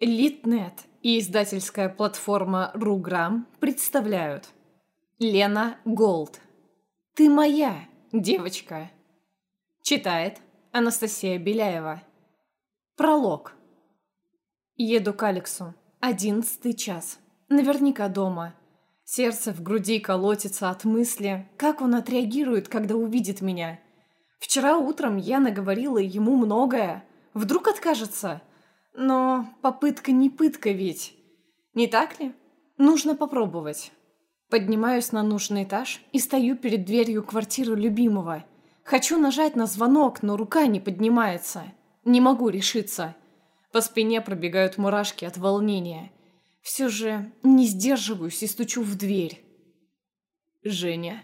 Литнет и издательская платформа Руграм представляют Лена Голд «Ты моя, девочка» Читает Анастасия Беляева Пролог Еду к Алексу. Одиннадцатый час. Наверняка дома. Сердце в груди колотится от мысли, как он отреагирует, когда увидит меня. Вчера утром я наговорила ему многое. Вдруг откажется? Но попытка не пытка ведь. Не так ли? Нужно попробовать. Поднимаюсь на нужный этаж и стою перед дверью квартиры любимого. Хочу нажать на звонок, но рука не поднимается. Не могу решиться. По спине пробегают мурашки от волнения. Все же не сдерживаюсь и стучу в дверь. Женя.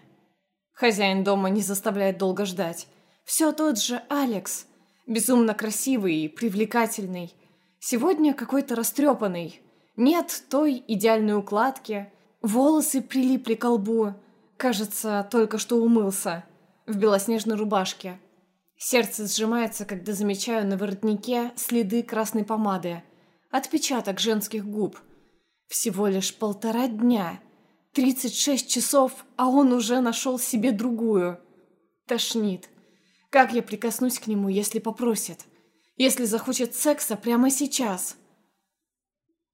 Хозяин дома не заставляет долго ждать. Все тот же Алекс. Безумно красивый и привлекательный. Сегодня какой-то растрепанный. Нет той идеальной укладки. Волосы прилипли к лбу. Кажется, только что умылся. В белоснежной рубашке. Сердце сжимается, когда замечаю на воротнике следы красной помады. Отпечаток женских губ. Всего лишь полтора дня. 36 часов, а он уже нашел себе другую. Тошнит. Как я прикоснусь к нему, если попросит? Если захочет секса прямо сейчас.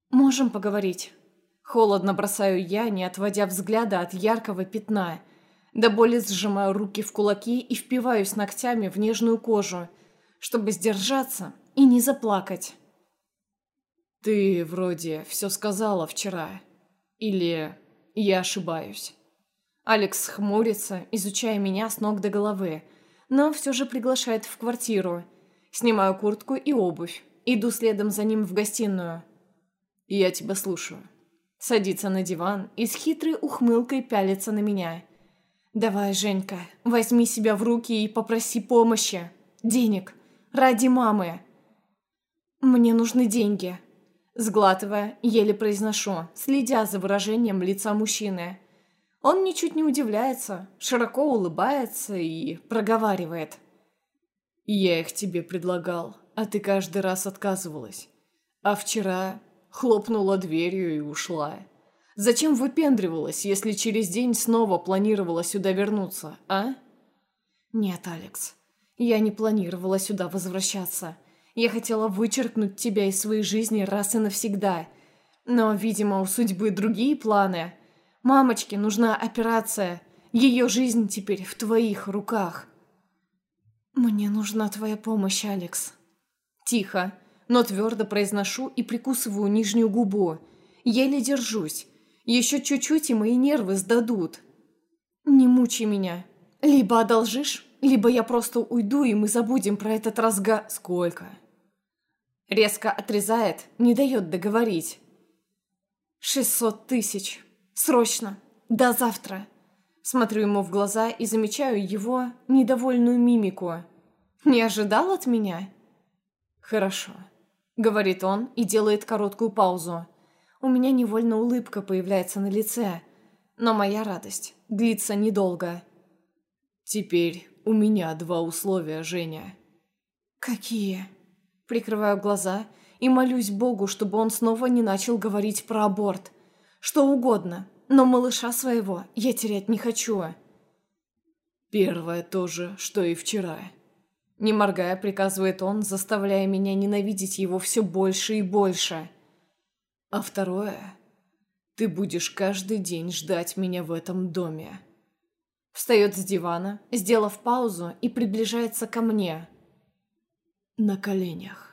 Можем поговорить. Холодно бросаю я, не отводя взгляда от яркого пятна. До боли сжимаю руки в кулаки и впиваюсь ногтями в нежную кожу, чтобы сдержаться и не заплакать. «Ты вроде все сказала вчера. Или я ошибаюсь?» Алекс хмурится, изучая меня с ног до головы, но все же приглашает в квартиру – Снимаю куртку и обувь. Иду следом за ним в гостиную. «Я тебя слушаю». Садится на диван и с хитрой ухмылкой пялится на меня. «Давай, Женька, возьми себя в руки и попроси помощи. Денег. Ради мамы». «Мне нужны деньги». Сглатывая, еле произношу, следя за выражением лица мужчины. Он ничуть не удивляется, широко улыбается и проговаривает. Я их тебе предлагал, а ты каждый раз отказывалась. А вчера хлопнула дверью и ушла. Зачем выпендривалась, если через день снова планировала сюда вернуться, а? Нет, Алекс, я не планировала сюда возвращаться. Я хотела вычеркнуть тебя из своей жизни раз и навсегда. Но, видимо, у судьбы другие планы. Мамочке нужна операция. Ее жизнь теперь в твоих руках. «Мне нужна твоя помощь, Алекс». Тихо, но твердо произношу и прикусываю нижнюю губу. Еле держусь. Еще чуть-чуть, и мои нервы сдадут. «Не мучай меня. Либо одолжишь, либо я просто уйду, и мы забудем про этот разга...» «Сколько?» Резко отрезает, не дает договорить. «Шестьсот тысяч. Срочно. До завтра». Смотрю ему в глаза и замечаю его недовольную мимику. «Не ожидал от меня?» «Хорошо», — говорит он и делает короткую паузу. У меня невольно улыбка появляется на лице, но моя радость длится недолго. «Теперь у меня два условия, Женя». «Какие?» Прикрываю глаза и молюсь Богу, чтобы он снова не начал говорить про аборт. Что угодно, но малыша своего я терять не хочу. Первое то же, что и вчера. Не моргая, приказывает он, заставляя меня ненавидеть его все больше и больше. А второе... Ты будешь каждый день ждать меня в этом доме. Встает с дивана, сделав паузу, и приближается ко мне. На коленях.